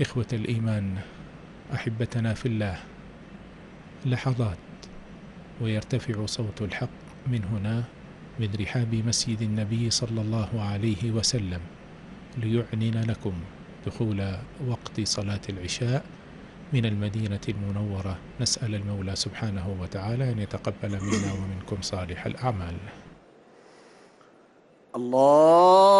إخوة الإيمان أحبتنا في الله لحظات ويرتفع صوت الحق من هنا من رحاب مسجد النبي صلى الله عليه وسلم ليعلن لكم دخول وقت صلاة العشاء من المدينة المنورة. نسأل المولى سبحانه وتعالى أن يتقبل منا ومنكم صالح الأعمال. الله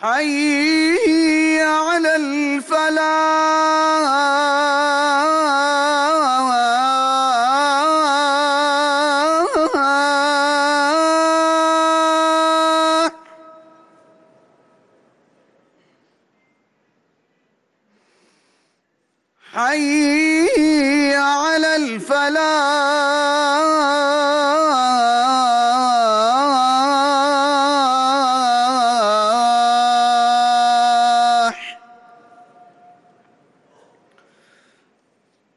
حي على الفلاح. حي